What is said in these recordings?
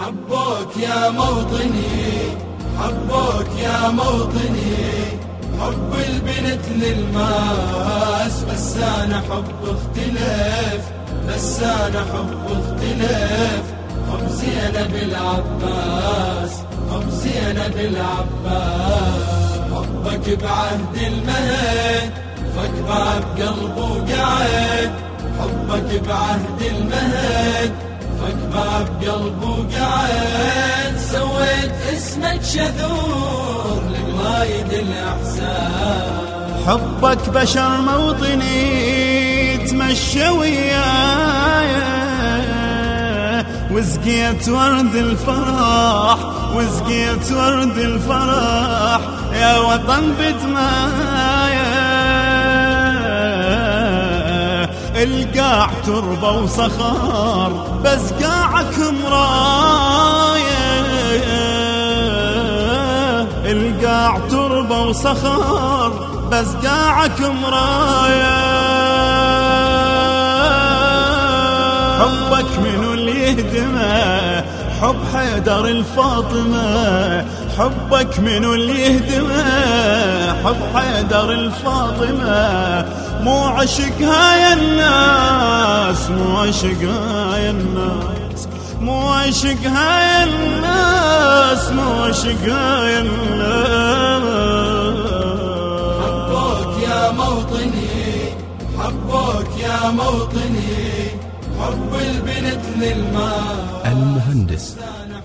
حبوك يا موطني حبوك يا موطني. حب البنت للماس بس أنا حب اختلف بس أنا حب اختلف حب زينب العباس حب زينب العباس. حبك بعهد المهد فك باب قلبه قعد. حبك بعهد المهد فك باب قلبه قعد سويت اسمك شذور لقلايد الاحسان حبك بشر موطني تمشى وياي. وسقيت ورد الفرح وسقيت ورد الفرح يا وطن بدمايا القاع تربة وصخر بس قاعك مرايا القاع تربة وصخر بس قاعك مرايا حبك منو اللي يهدمه؟ حب حيدر الفاطمة. حبك منو اللي يهدمه؟ حب حيدر الفاطمة مو عشق هاي الناس مو عشق هاي الناس مو عشق هاي الناس مو عشق هاي الناس. حبوك يا موطني حبوك يا موطني حب البنت للماء المهندس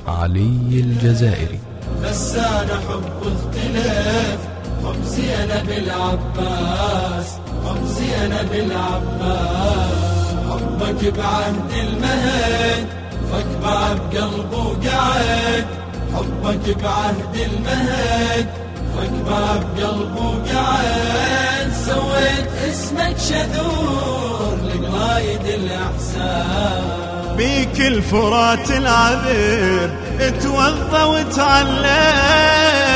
علي الجزائري. بس أنا حب اختلف حب زينب العباس حب زينب العباس حبك بعهد المهد فك باب قلبه قعد. حبك بعهد المهد فك باب قلبه قعد. سويت اسمك شذور لقلايد الاحسان بيك الفرات العذب اتوضى وتعلى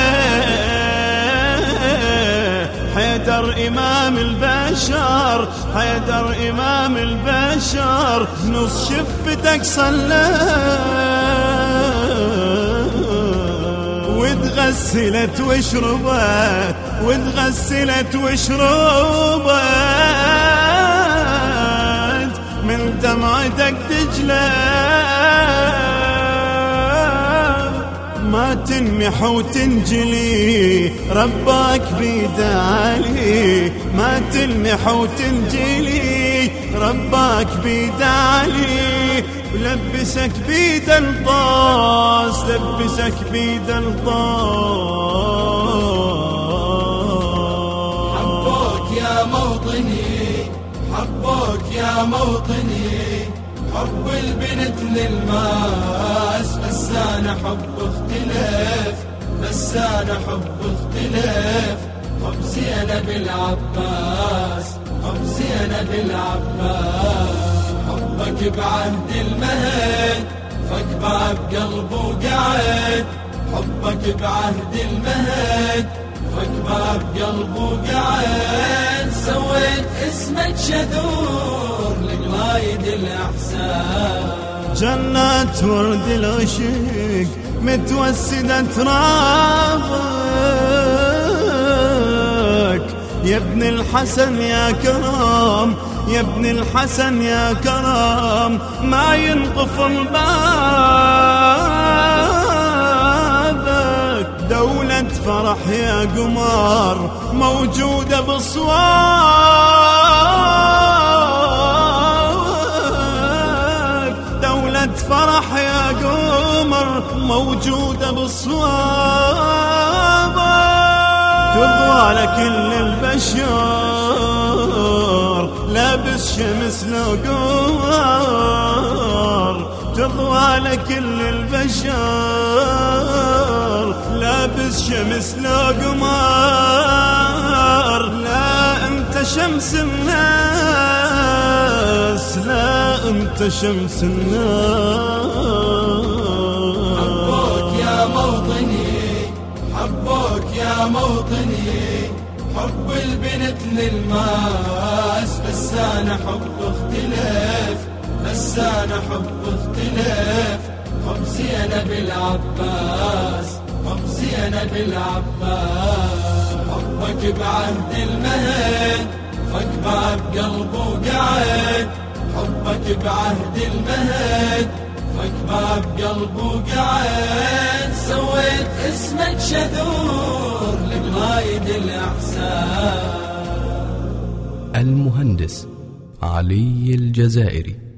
حيدر إمام البشر حيدر إمام البشر نص شفتك صلى. وتغسلت وشربت وتغسلت وشربت من دمعتك ما تنمح وتنجلي ربك بيد علي ما تنمح وتنجلي ربك بيد علي ولبسك بيد الطاس لبسك بيد الطاس حبوك يا موطني حبوك يا موطني. حب البنت للماس بس أنا حب اختلف بس أنا حب اختلف حب زينب العباس حب زينب العباس حبك بعهد المهد فك باب قلبه قعد حبك بعهد المهد فك باب قلبه قعد سويت اسمك شذور لقلايد الاحسان جنات ورد العشق متوسدة ترابك. يا ابن الحسن يا كرام يا ابن الحسن يا كرام ما ينقفل بابك دولة فرح يا قمر موجودة بصوابك موجودة بصوابك تضوى لكل البشر لابس شمس لو قمر تضوى لكل البشر لابس شمس لو لا أنت شمس الناس لا أنت شمس الناس. حبوك يا موطني حب البنت للماس بس أنا حب اختلف بس أنا حب اختلف حب زينب زينب العباس حب زينب العباس حبك بعهد المهد فك باب قلبه قعد حبك بعهد المهد فك باب قلبه قعد سويت اسمك شذور لقلايد الإحسان المهندس علي الجزائري.